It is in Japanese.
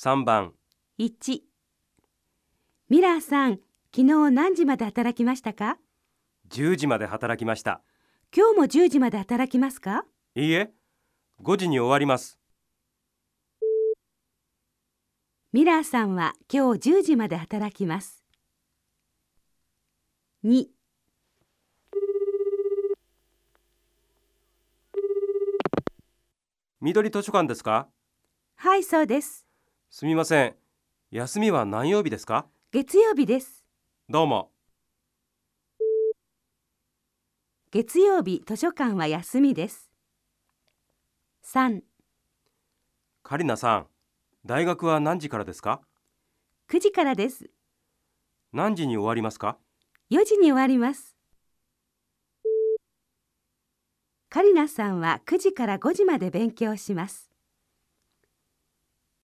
3番1ミラーさん、昨日何時まで働きましたか？10時まで働きました。今日も10時まで働きますか？いいえ。5時に終わります。ミラーさんは今日10時まで働きます。2緑図書館ですか？はい、そうです。すみません休みは何曜日ですか？月曜日です。どうも月曜日図書館は休みです。3、カリナさん大学は何時からですか？9時からです。何時に終わりますか？4時に終わります。カリナさんは9時から5時まで勉強します。